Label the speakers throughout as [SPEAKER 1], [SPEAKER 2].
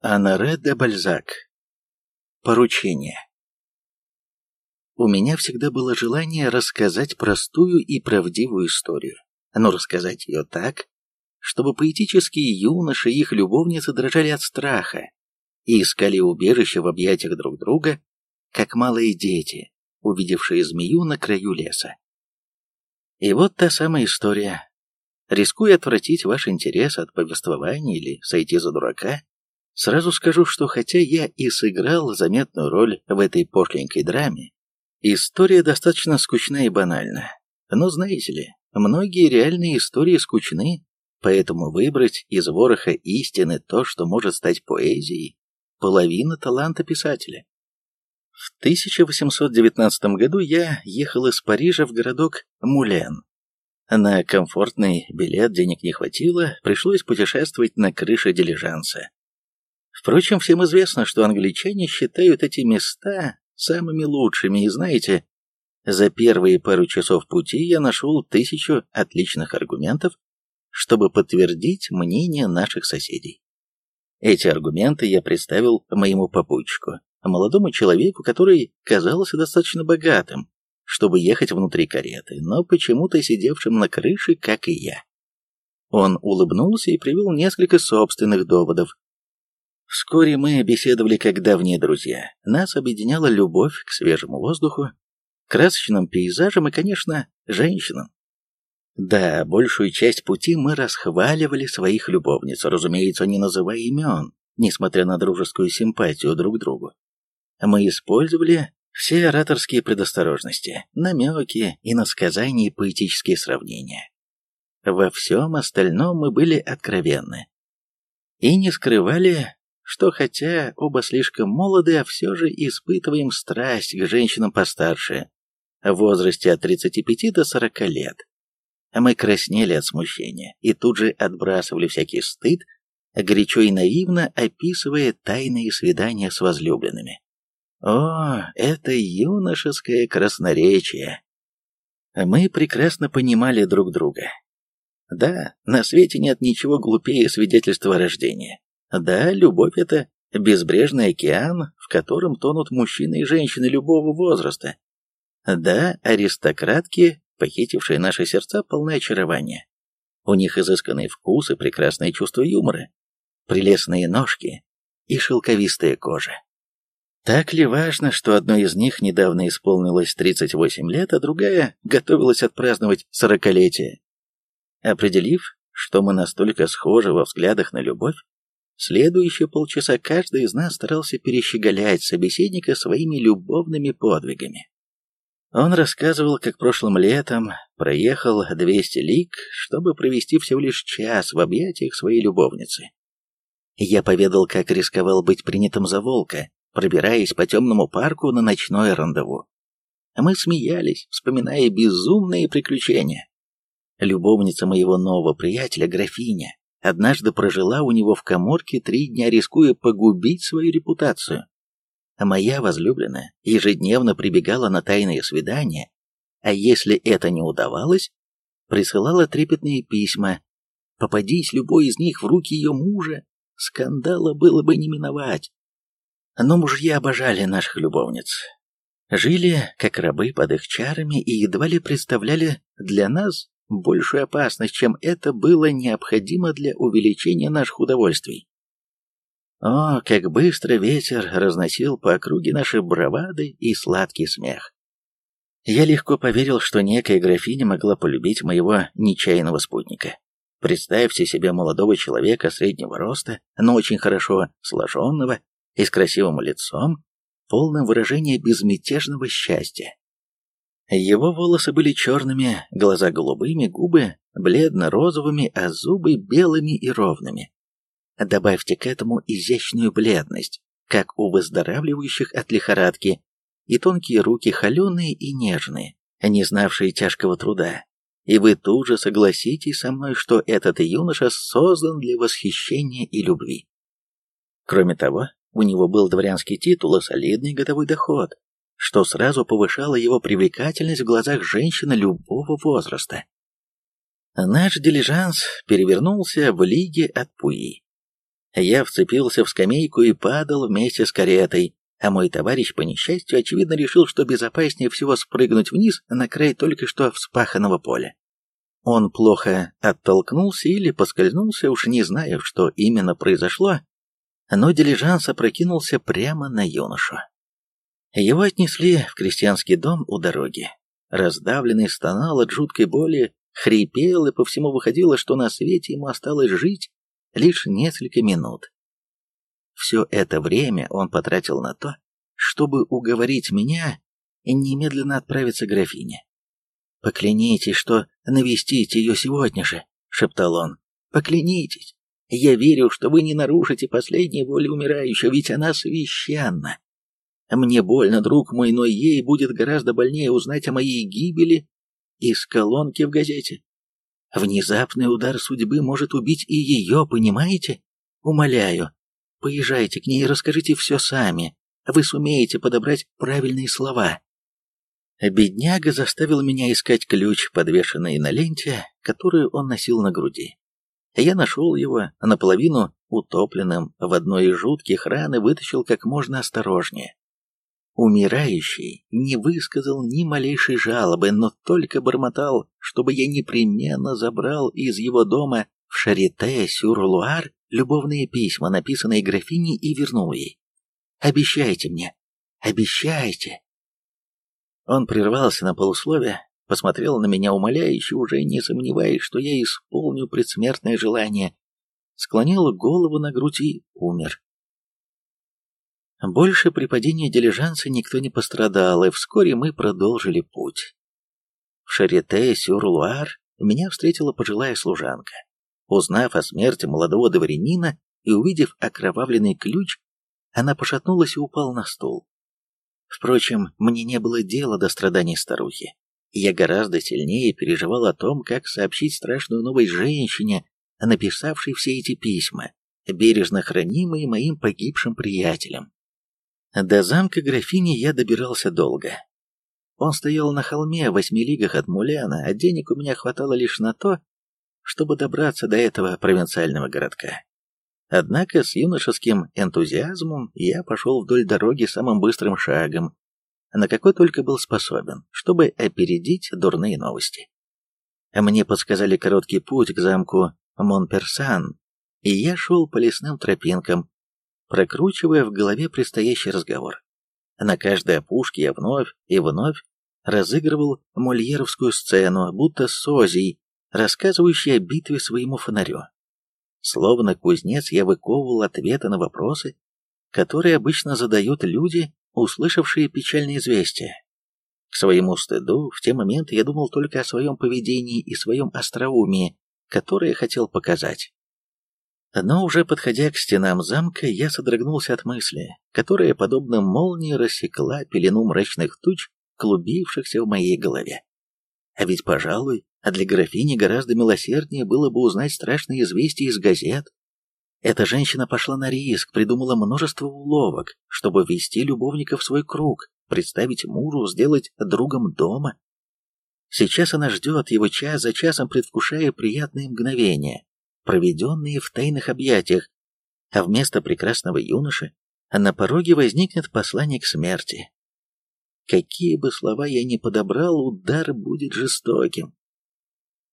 [SPEAKER 1] Анаре де Бальзак. Поручение. У меня всегда было желание рассказать простую и правдивую историю, но рассказать ее так, чтобы поэтические юноши и их любовницы дрожали от страха и искали убежище в объятиях друг друга, как малые дети, увидевшие змею на краю леса. И вот та самая история. Рискуя отвратить ваш интерес от повествования или сойти за дурака, Сразу скажу, что хотя я и сыграл заметную роль в этой пошленькой драме, история достаточно скучна и банальна. Но знаете ли, многие реальные истории скучны, поэтому выбрать из вороха истины то, что может стать поэзией, половина таланта писателя. В 1819 году я ехал из Парижа в городок Мулен. На комфортный билет денег не хватило, пришлось путешествовать на крыше дилижанса. Впрочем, всем известно, что англичане считают эти места самыми лучшими, и знаете, за первые пару часов пути я нашел тысячу отличных аргументов, чтобы подтвердить мнение наших соседей. Эти аргументы я представил моему попутчику, молодому человеку, который казался достаточно богатым, чтобы ехать внутри кареты, но почему-то сидевшим на крыше, как и я. Он улыбнулся и привел несколько собственных доводов, Вскоре мы беседовали как давние друзья. Нас объединяла любовь к свежему воздуху, красочным пейзажам и, конечно, женщинам. Да, большую часть пути мы расхваливали своих любовниц, разумеется, не называя имен, несмотря на дружескую симпатию друг к другу. Мы использовали все ораторские предосторожности, намеки и насказания и поэтические сравнения. Во всем остальном мы были откровенны. И не скрывали что хотя оба слишком молоды, а все же испытываем страсть к женщинам постарше, в возрасте от 35 до 40 лет. Мы краснели от смущения и тут же отбрасывали всякий стыд, горячо и наивно описывая тайные свидания с возлюбленными. О, это юношеское красноречие! Мы прекрасно понимали друг друга. Да, на свете нет ничего глупее свидетельства рождения. Да, любовь — это безбрежный океан, в котором тонут мужчины и женщины любого возраста. Да, аристократки, похитившие наши сердца, полны очарования. У них изысканный вкус и прекрасное чувство юмора, прелестные ножки и шелковистая кожа. Так ли важно, что одной из них недавно исполнилось 38 лет, а другая готовилась отпраздновать сорокалетие? Определив, что мы настолько схожи во взглядах на любовь, Следующие полчаса каждый из нас старался перещеголять собеседника своими любовными подвигами. Он рассказывал, как прошлым летом проехал 200 лиг, чтобы провести всего лишь час в объятиях своей любовницы. Я поведал, как рисковал быть принятым за волка, пробираясь по темному парку на ночное рандеву. Мы смеялись, вспоминая безумные приключения. Любовница моего нового приятеля, графиня, однажды прожила у него в коморке три дня, рискуя погубить свою репутацию. А моя возлюбленная ежедневно прибегала на тайные свидания, а если это не удавалось, присылала трепетные письма. Попадись любой из них в руки ее мужа, скандала было бы не миновать. Но мужья обожали наших любовниц. Жили, как рабы под их чарами, и едва ли представляли для нас большую опасность, чем это было необходимо для увеличения наших удовольствий. О, как быстро ветер разносил по округе наши бравады и сладкий смех. Я легко поверил, что некая графиня могла полюбить моего нечаянного спутника. Представьте себе молодого человека среднего роста, но очень хорошо сложенного и с красивым лицом, полным выражения безмятежного счастья. Его волосы были черными, глаза голубыми, губы бледно-розовыми, а зубы белыми и ровными. Добавьте к этому изящную бледность, как у выздоравливающих от лихорадки, и тонкие руки холеные и нежные, не знавшие тяжкого труда. И вы тут же согласитесь со мной, что этот юноша создан для восхищения и любви. Кроме того, у него был дворянский титул и солидный годовой доход, что сразу повышало его привлекательность в глазах женщины любого возраста. Наш дилижанс перевернулся в лиге от Пуи. Я вцепился в скамейку и падал вместе с каретой, а мой товарищ, по несчастью, очевидно решил, что безопаснее всего спрыгнуть вниз на край только что вспаханного поля. Он плохо оттолкнулся или поскользнулся, уж не зная, что именно произошло, но дилижанс опрокинулся прямо на юношу. Его отнесли в крестьянский дом у дороги. Раздавленный стонал от жуткой боли, хрипел, и по всему выходило, что на свете ему осталось жить лишь несколько минут. Все это время он потратил на то, чтобы уговорить меня немедленно отправиться к графине. «Поклянитесь, что навестите ее сегодня же», — шептал он. «Поклянитесь. Я верю, что вы не нарушите последней воли умирающего, ведь она священна. Мне больно, друг мой, но ей будет гораздо больнее узнать о моей гибели из колонки в газете. Внезапный удар судьбы может убить и ее, понимаете? Умоляю, поезжайте к ней и расскажите все сами. Вы сумеете подобрать правильные слова. Бедняга заставил меня искать ключ, подвешенный на ленте, которую он носил на груди. Я нашел его, наполовину утопленным в одной из жутких ран и вытащил как можно осторожнее. Умирающий не высказал ни малейшей жалобы, но только бормотал, чтобы я непременно забрал из его дома в Шарите-Сюр-Луар любовные письма, написанные графиней, и вернул ей. «Обещайте мне! Обещайте!» Он прервался на полусловие, посмотрел на меня умоляюще, уже не сомневаясь, что я исполню предсмертное желание, склонил голову на грудь и умер. Больше при падении дилижанса никто не пострадал, и вскоре мы продолжили путь. В Шарите-Сюр-Луар меня встретила пожилая служанка. Узнав о смерти молодого дворянина и увидев окровавленный ключ, она пошатнулась и упала на стул. Впрочем, мне не было дела до страданий старухи. Я гораздо сильнее переживал о том, как сообщить страшную новость женщине, написавшей все эти письма, бережно хранимые моим погибшим приятелем. До замка графини я добирался долго. Он стоял на холме в восьми лигах от Муляна, а денег у меня хватало лишь на то, чтобы добраться до этого провинциального городка. Однако с юношеским энтузиазмом я пошел вдоль дороги самым быстрым шагом, на какой только был способен, чтобы опередить дурные новости. Мне подсказали короткий путь к замку Монперсан, и я шел по лесным тропинкам, прокручивая в голове предстоящий разговор. На каждой опушке я вновь и вновь разыгрывал мольеровскую сцену, будто созий, рассказывающий о битве своему фонарю. Словно кузнец я выковывал ответы на вопросы, которые обычно задают люди, услышавшие печальные известия. К своему стыду, в те моменты я думал только о своем поведении и своем остроумии, которое хотел показать. Но уже подходя к стенам замка, я содрогнулся от мысли, которая, подобно молнии, рассекла пелену мрачных туч, клубившихся в моей голове. А ведь, пожалуй, а для графини гораздо милосерднее было бы узнать страшные известия из газет. Эта женщина пошла на риск, придумала множество уловок, чтобы ввести любовника в свой круг, представить мужу, сделать другом дома. Сейчас она ждет его час за часом, предвкушая приятные мгновения, проведенные в тайных объятиях, а вместо прекрасного юноши на пороге возникнет посланник смерти. Какие бы слова я ни подобрал, удар будет жестоким.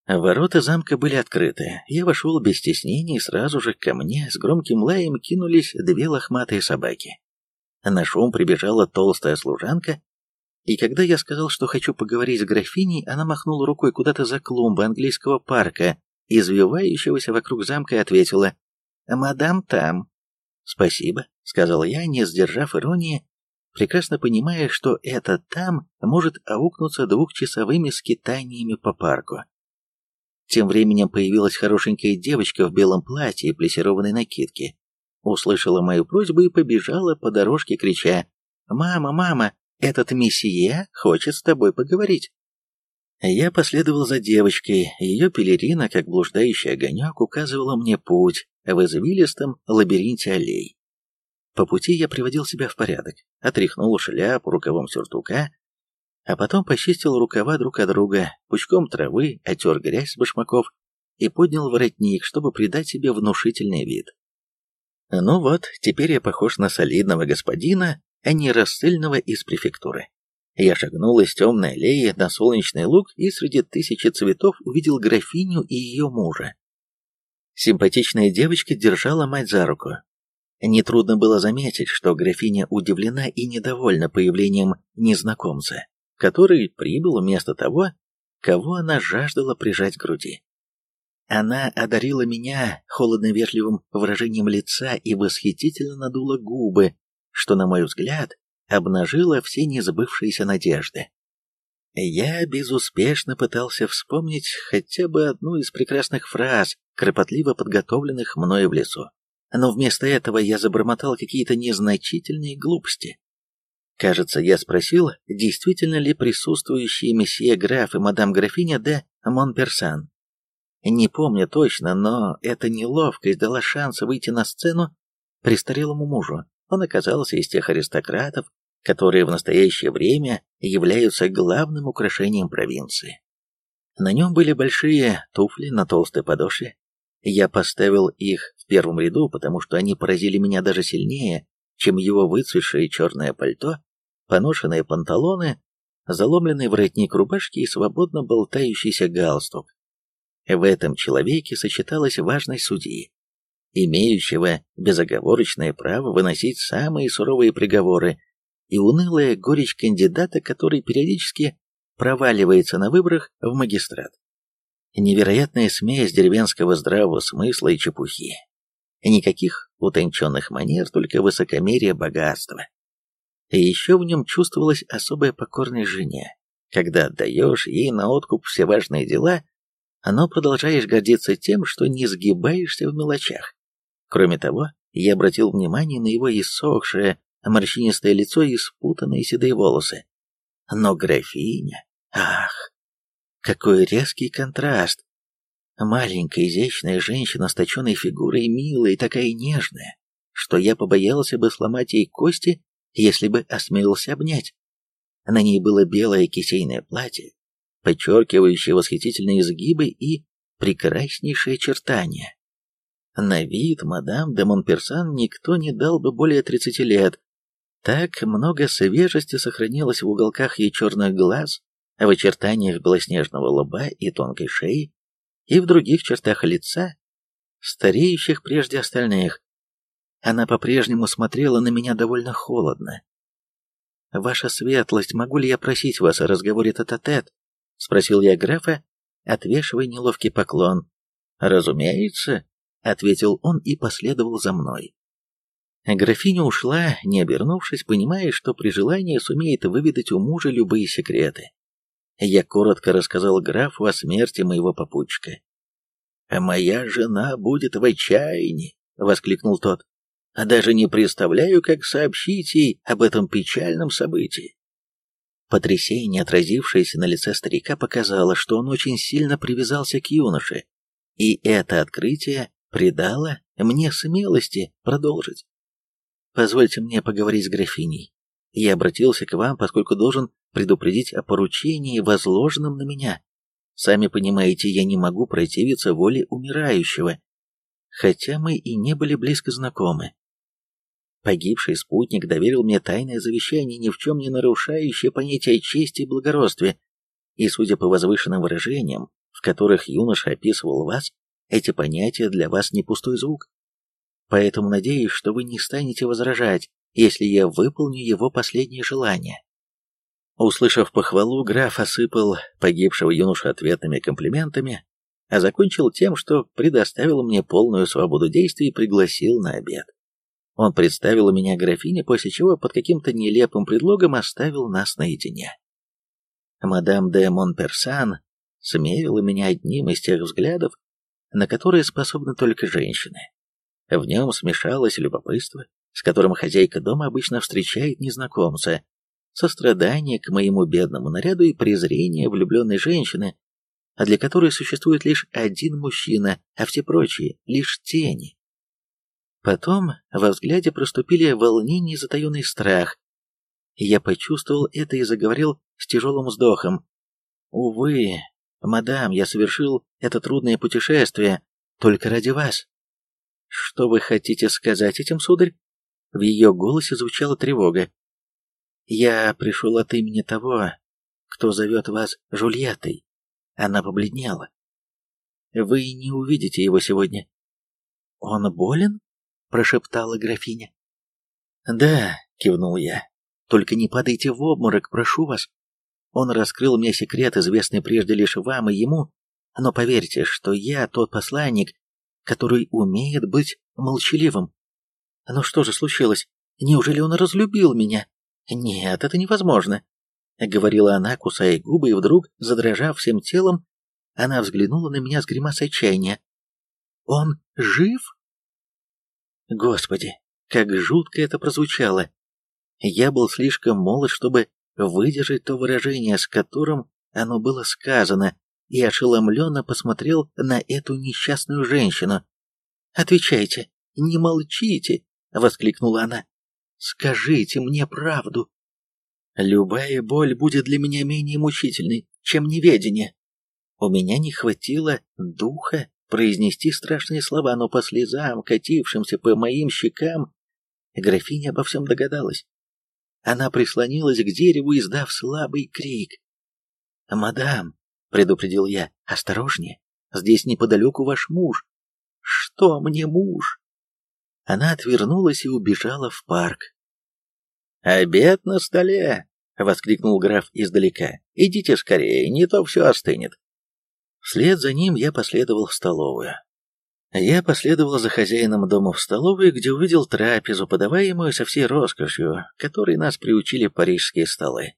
[SPEAKER 1] Ворота замка были открыты. Я вошел без стеснений, и сразу же ко мне с громким лаем кинулись две лохматые собаки. На шум прибежала толстая служанка, и когда я сказал, что хочу поговорить с графиней, она махнула рукой куда-то за клумбы английского парка, извивающегося вокруг замка, ответила «Мадам там». «Спасибо», — сказал я, не сдержав иронии, прекрасно понимая, что это «там» может аукнуться двухчасовыми скитаниями по парку. Тем временем появилась хорошенькая девочка в белом платье и плессированной накидке. Услышала мою просьбу и побежала по дорожке, крича «Мама, мама, этот месье хочет с тобой поговорить». Я последовал за девочкой, ее пелерина, как блуждающий огонек, указывала мне путь в извилистом лабиринте аллей. По пути я приводил себя в порядок, отряхнул шляпу рукавом сюртука, а потом почистил рукава друг от друга, пучком травы, отер грязь с башмаков и поднял воротник, чтобы придать себе внушительный вид. Ну вот, теперь я похож на солидного господина, а не рассыльного из префектуры. Я шагнул из темной аллеи на солнечный луг и среди тысячи цветов увидел графиню и ее мужа. Симпатичная девочка держала мать за руку. Нетрудно было заметить, что графиня удивлена и недовольна появлением незнакомца, который прибыл вместо того, кого она жаждала прижать к груди. Она одарила меня холодно-вежливым выражением лица и восхитительно надула губы, что, на мой взгляд, обнажило все незабывшиеся надежды. Я безуспешно пытался вспомнить хотя бы одну из прекрасных фраз, кропотливо подготовленных мною в лесу. Но вместо этого я забормотал какие-то незначительные глупости. Кажется, я спросил, действительно ли присутствующие месье граф и мадам графиня де Монперсан. Не помню точно, но эта неловкость дала шанс выйти на сцену престарелому мужу. Он оказался из тех аристократов, которые в настоящее время являются главным украшением провинции. На нем были большие туфли на толстой подошве. Я поставил их в первом ряду, потому что они поразили меня даже сильнее, чем его выцветшее черное пальто, поношенные панталоны, заломленный воротник рубашки и свободно болтающийся галстук. В этом человеке сочеталась важность судьи, имеющего безоговорочное право выносить самые суровые приговоры, и унылая горечь кандидата, который периодически проваливается на выборах в магистрат. Невероятная смесь деревенского здравого смысла и чепухи. Никаких утонченных манер, только высокомерие богатства. И еще в нем чувствовалась особая покорность жене. Когда отдаешь ей на откуп все важные дела, но продолжаешь гордиться тем, что не сгибаешься в мелочах. Кроме того, я обратил внимание на его иссохшее, морщинистое лицо и спутанные седые волосы. Но графиня... Ах, какой резкий контраст! Маленькая изящная женщина с точенной фигурой, милая и такая нежная, что я побоялся бы сломать ей кости, если бы осмелился обнять. На ней было белое кисейное платье, подчеркивающее восхитительные изгибы и прекраснейшие очертания. На вид мадам де Монперсан никто не дал бы более тридцати лет. Так много свежести сохранилось в уголках ее черных глаз, в очертаниях белоснежного лба и тонкой шеи, и в других чертах лица, стареющих прежде остальных. Она по-прежнему смотрела на меня довольно холодно. «Ваша светлость, могу ли я просить вас о разговоре тет-а-тет?» -тет? — спросил я графа, отвешивая неловкий поклон. «Разумеется», — ответил он и последовал за мной. Графиня ушла, не обернувшись, понимая, что при желании сумеет выведать у мужа любые секреты. Я коротко рассказал графу о смерти моего попутчика. «А моя жена будет в отчаянии!» — воскликнул тот. «А даже не представляю, как сообщить ей об этом печальном событии». Потрясение, отразившееся на лице старика, показало, что он очень сильно привязался к юноше, и это открытие придало мне смелости продолжить. «Позвольте мне поговорить с графиней. Я обратился к вам, поскольку должен предупредить о поручении, возложенном на меня. Сами понимаете, я не могу противиться воле умирающего, хотя мы и не были близко знакомы. Погибший спутник доверил мне тайное завещание, ни в чем не нарушающее понятие чести и благородстве, и, судя по возвышенным выражениям, в которых юноша описывал вас, эти понятия для вас не пустой звук. Поэтому надеюсь, что вы не станете возражать, если я выполню его последнее желание. Услышав похвалу, граф осыпал погибшего юношу ответными комплиментами, а закончил тем, что предоставил мне полную свободу действий и пригласил на обед. Он представил меня графине, после чего под каким-то нелепым предлогом оставил нас наедине. Мадам де Монперсан смерила меня одним из тех взглядов, на которые способны только женщины. В нем смешалось любопытство, с которым хозяйка дома обычно встречает незнакомца, сострадание к моему бедному наряду и презрение влюбленной женщины, а для которой существует лишь один мужчина, а все прочие — лишь тени. Потом во взгляде проступили волнение и затаенный страх. Я почувствовал это и заговорил с тяжелым вздохом. «Увы, мадам, я совершил это трудное путешествие только ради вас. Что вы хотите сказать этим, сударь? В ее голосе звучала тревога. Я пришел от имени того, кто зовет вас Жульеттой. Она побледнела. Вы не увидите его сегодня. Он болен? Прошептала графиня. Да, кивнул я. Только не падайте в обморок, прошу вас. Он раскрыл мне секрет, известный прежде лишь вам и ему, но поверьте, что я тот посланник, который умеет быть молчаливым. Ну что же случилось? Неужели он разлюбил меня? Нет, это невозможно. Говорила она, кусая губы, и вдруг, задрожав всем телом, она взглянула на меня с гримасой отчаяния. «Он жив?» Господи, как жутко это прозвучало. Я был слишком молод, чтобы выдержать то выражение, с которым оно было сказано, и ошеломленно посмотрел на эту несчастную женщину. «Отвечайте, не молчите!» — воскликнула она. «Скажите мне правду!» «Любая боль будет для меня менее мучительной, чем неведение. У меня не хватило духа произнести страшные слова, но по слезам, катившимся по моим щекам, графиня обо всем догадалась. Она прислонилась к дереву, издав слабый крик. «Мадам», — предупредил я, — «осторожнее, здесь неподалеку ваш муж». «Что мне муж?» Она отвернулась и убежала в парк. «Обед на столе!» — воскликнул граф издалека. «Идите скорее, не то все остынет». Вслед за ним я последовал в столовую. Я последовал за хозяином дома в столовую, где увидел трапезу, подаваемую со всей роскошью, которой нас приучили парижские столы.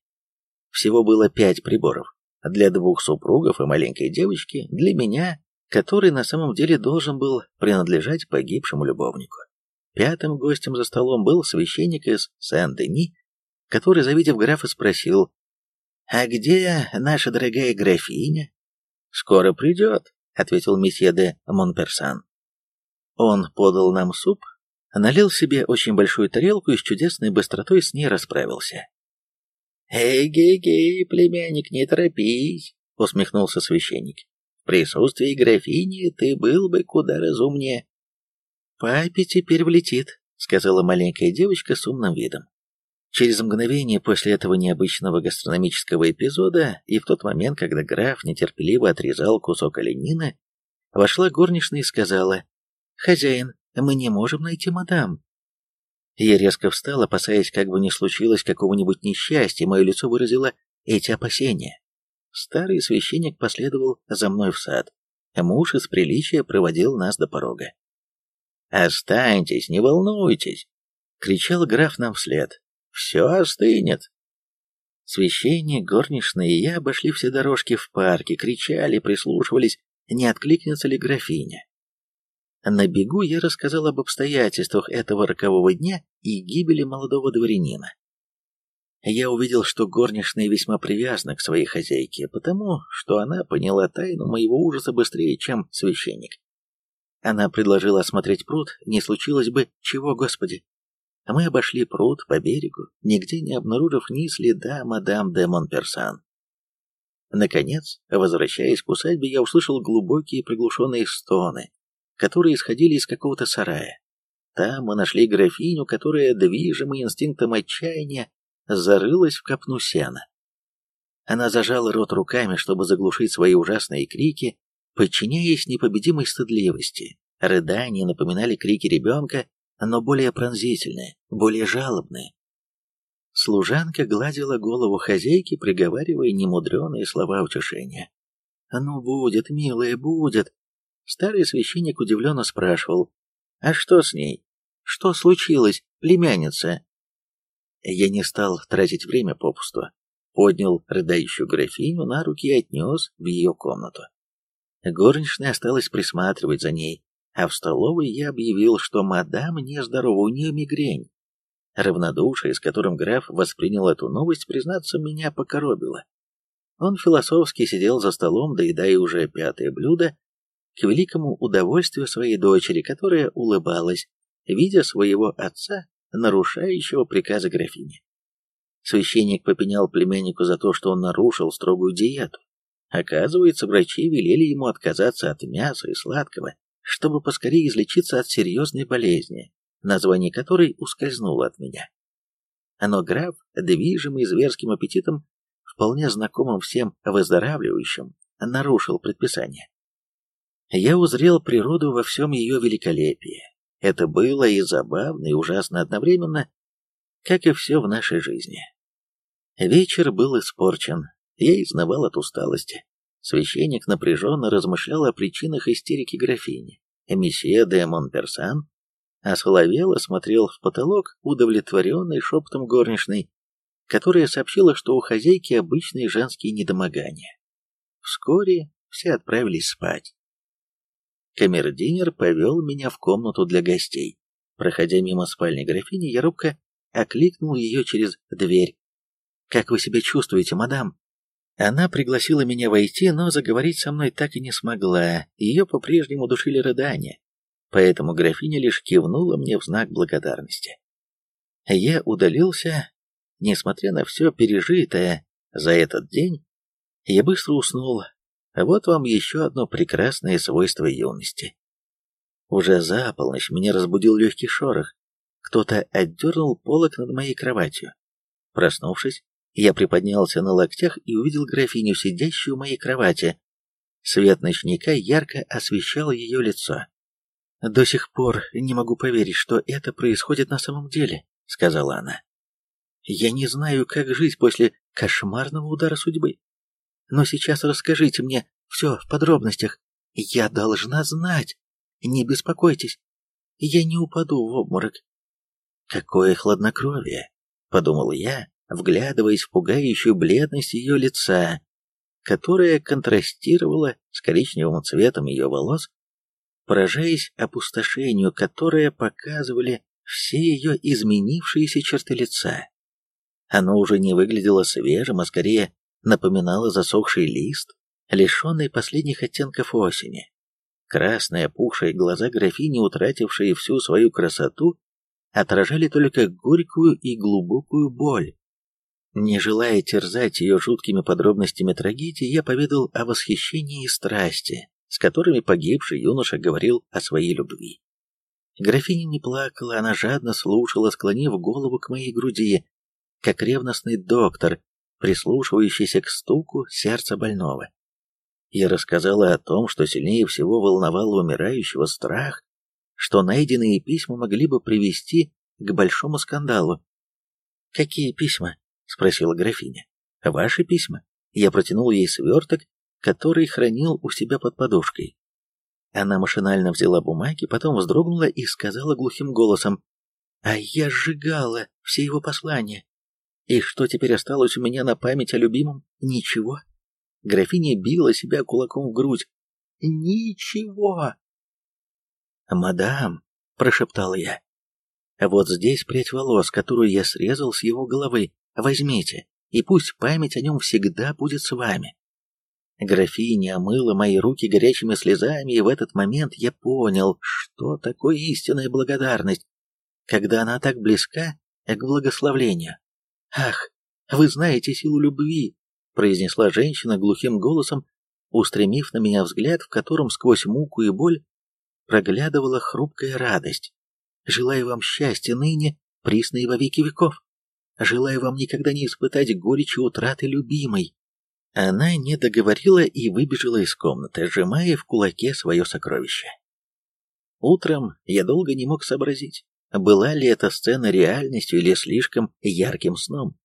[SPEAKER 1] Всего было пять приборов. Для двух супругов и маленькой девочки, для меня, который на самом деле должен был принадлежать погибшему любовнику. Пятым гостем за столом был священник из Сен-Дени, который, завидев графа, спросил, «А где наша дорогая графиня?» «Скоро придет», — ответил месье де Монперсан. Он подал нам суп, налил себе очень большую тарелку и с чудесной быстротой с ней расправился. «Эй-гей-гей, племянник, не торопись», — усмехнулся священник. «В присутствии графини ты был бы куда разумнее». «Папе теперь влетит», — сказала маленькая девочка с умным видом. Через мгновение после этого необычного гастрономического эпизода и в тот момент, когда граф нетерпеливо отрезал кусок оленины, вошла горничная и сказала, «Хозяин, мы не можем найти мадам». Я резко встал, опасаясь, как бы не случилось какого-нибудь несчастья, мое лицо выразило эти опасения. Старый священник последовал за мной в сад. Муж из приличия проводил нас до порога. «Останьтесь, не волнуйтесь!» — кричал граф нам вслед. «Все остынет!» Священник, горничная и я обошли все дорожки в парке, кричали, прислушивались, не откликнется ли графиня. На бегу я рассказал об обстоятельствах этого рокового дня и гибели молодого дворянина. Я увидел, что горничная весьма привязана к своей хозяйке, потому что она поняла тайну моего ужаса быстрее, чем священник. Она предложила осмотреть пруд, не случилось бы чего, Господи. Мы обошли пруд по берегу, нигде не обнаружив ни следа мадам де Монперсан. Наконец, возвращаясь к усадьбе, я услышал глубокие приглушенные стоны, которые исходили из какого-то сарая. Там мы нашли графиню, которая, движимая инстинктом отчаяния, зарылась в копну сена. Она зажала рот руками, чтобы заглушить свои ужасные крики, подчиняясь непобедимой стыдливости. Рыдания напоминали крики ребенка, но более пронзительные, более жалобные. Служанка гладила голову хозяйки, приговаривая немудреные слова утешения. «Ну, будет, милая, будет. Старый священник удивленно спрашивал, «А что с ней? Что случилось, племянница?» Я не стал тратить время попусту. Поднял рыдающую графиню на руки и отнес в ее комнату. Горничная осталась присматривать за ней, а в столовой я объявил, что мадам нездорова, у нее мигрень. Равнодушие, с которым граф воспринял эту новость, признаться, меня покоробило. Он философски сидел за столом, доедая уже пятое блюдо, к великому удовольствию своей дочери, которая улыбалась, видя своего отца, нарушающего приказы графини. Священник попенял племяннику за то, что он нарушил строгую диету. Оказывается, врачи велели ему отказаться от мяса и сладкого, чтобы поскорее излечиться от серьезной болезни, название которой ускользнуло от меня. Но граф, движимый зверским аппетитом, вполне знакомым всем выздоравливающим, нарушил предписание. Я узрел природу во всем ее великолепии. Это было и забавно, и ужасно одновременно, как и все в нашей жизни. Вечер был испорчен, я изнавал от усталости. Священник напряженно размышлял о причинах истерики графини. Месье де Монперсан осоловело смотрел в потолок, удовлетворенный шепотом горничной, которая сообщила, что у хозяйки обычные женские недомогания. Вскоре все отправились спать. Камердинер повел меня в комнату для гостей. Проходя мимо спальни графини, я робко окликнул ее через дверь. «Как вы себя чувствуете, мадам?» Она пригласила меня войти, но заговорить со мной так и не смогла, ее по-прежнему душили рыдания, поэтому графиня лишь кивнула мне в знак благодарности. Я удалился, несмотря на все пережитое за этот день, я быстро уснул. Вот вам еще одно прекрасное свойство юности. Уже за полночь меня разбудил легкий шорох. Кто-то отдернул полок над моей кроватью. Проснувшись, я приподнялся на локтях и увидел графиню, сидящую у моей кровати. Свет ночника ярко освещал ее лицо. «До сих пор не могу поверить, что это происходит на самом деле», — сказала она. «Я не знаю, как жить после кошмарного удара судьбы. Но сейчас расскажите мне все в подробностях. Я должна знать. Не беспокойтесь. Я не упаду в обморок». «Какое хладнокровие!» — подумал я, вглядываясь в пугающую бледность ее лица, которая контрастировала с коричневым цветом ее волос, поражаясь опустошению, которое показывали все ее изменившиеся черты лица. Оно уже не выглядело свежим, а скорее напоминало засохший лист, лишенный последних оттенков осени. Красные опухшие глаза графини, утратившие всю свою красоту, отражали только горькую и глубокую боль. Не желая терзать ее жуткими подробностями трагедии, я поведал о восхищении и страсти, с которыми погибший юноша говорил о своей любви. Графиня не плакала, она жадно слушала, склонив голову к моей груди, как ревностный доктор, прислушивающийся к стуку сердца больного. Я рассказала о том, что сильнее всего волновало умирающего страх, что найденные письма могли бы привести к большому скандалу. «Какие письма?» — спросила графиня. «Ваши письма?» Я протянул ей сверток, который хранил у себя под подушкой. Она машинально взяла бумаги, потом вздрогнула и сказала глухим голосом, «А я сжигала все его послания. И что теперь осталось у меня на память о любимом? Ничего». Графиня била себя кулаком в грудь. «Ничего!» «Мадам», — прошептал я, — «вот здесь прядь волос, которую я срезал с его головы. Возьмите, и пусть память о нем всегда будет с вами. Графиня омыла мои руки горячими слезами, и в этот момент я понял, что такое истинная благодарность, когда она так близка к благословлению. «Ах, вы знаете силу любви!» — произнесла женщина глухим голосом, устремив на меня взгляд, в котором сквозь муку и боль проглядывала хрупкая радость. «Желаю вам счастья ныне, присно во веки веков!» Желаю вам никогда не испытать горечи утраты любимой». Она не договорила и выбежала из комнаты, сжимая в кулаке свое сокровище. Утром я долго не мог сообразить, была ли эта сцена реальностью или слишком ярким сном.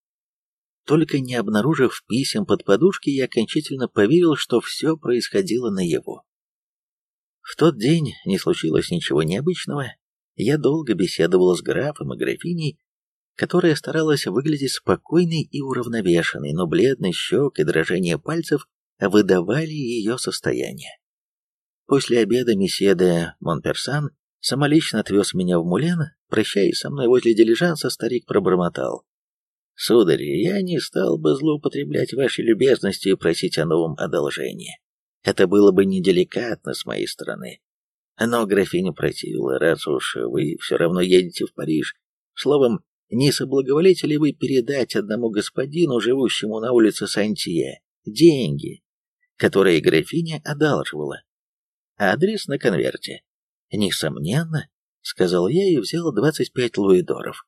[SPEAKER 1] Только не обнаружив писем под подушкой, я окончательно поверил, что все происходило наяву. В тот день не случилось ничего необычного. Я долго беседовал с графом и графиней, которая старалась выглядеть спокойной и уравновешенной, но бледность щек и дрожание пальцев выдавали ее состояние. После обеда месье де Монперсан самолично отвез меня в Мулен, прощаясь со мной возле дилижанса, старик пробормотал. «Сударь, я не стал бы злоупотреблять вашей любезностью и просить о новом одолжении. Это было бы неделикатно с моей стороны. Но графиня противила, раз уж вы все равно едете в Париж. Словом, не соблаговолите ли вы передать одному господину, живущему на улице Сантье, деньги, которые графиня одалживала? Адрес на конверте. Несомненно, сказал я и взял 25 луидоров.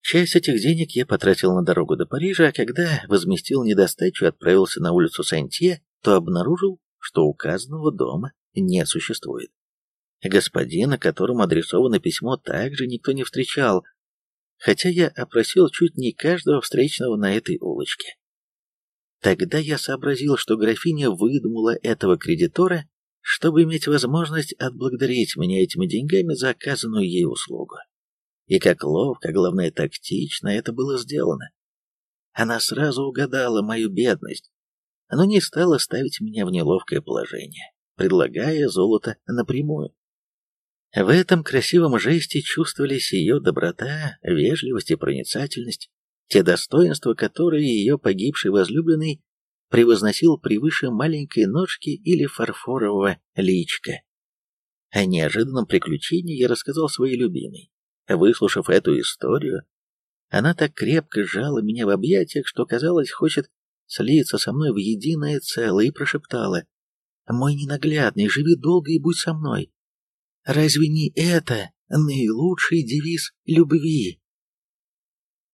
[SPEAKER 1] Часть этих денег я потратил на дорогу до Парижа, а когда возместил недостачу и отправился на улицу Сантье, то обнаружил, что указанного дома не существует. Господина, которому адресовано письмо, также никто не встречал, хотя я опросил чуть не каждого встречного на этой улочке. Тогда я сообразил, что графиня выдумала этого кредитора, чтобы иметь возможность отблагодарить меня этими деньгами за оказанную ей услугу. И как ловко, главное тактично это было сделано. Она сразу угадала мою бедность, но не стала ставить меня в неловкое положение, предлагая золото напрямую. В этом красивом жесте чувствовались ее доброта, вежливость и проницательность, те достоинства, которые ее погибший возлюбленный превозносил превыше маленькой ножки или фарфорового личка. О неожиданном приключении я рассказал своей любимой. Выслушав эту историю, она так крепко сжала меня в объятиях, что, казалось, хочет слиться со мной в единое целое, и прошептала «Мой ненаглядный, живи долго и будь со мной. Разве не это наилучший девиз любви?»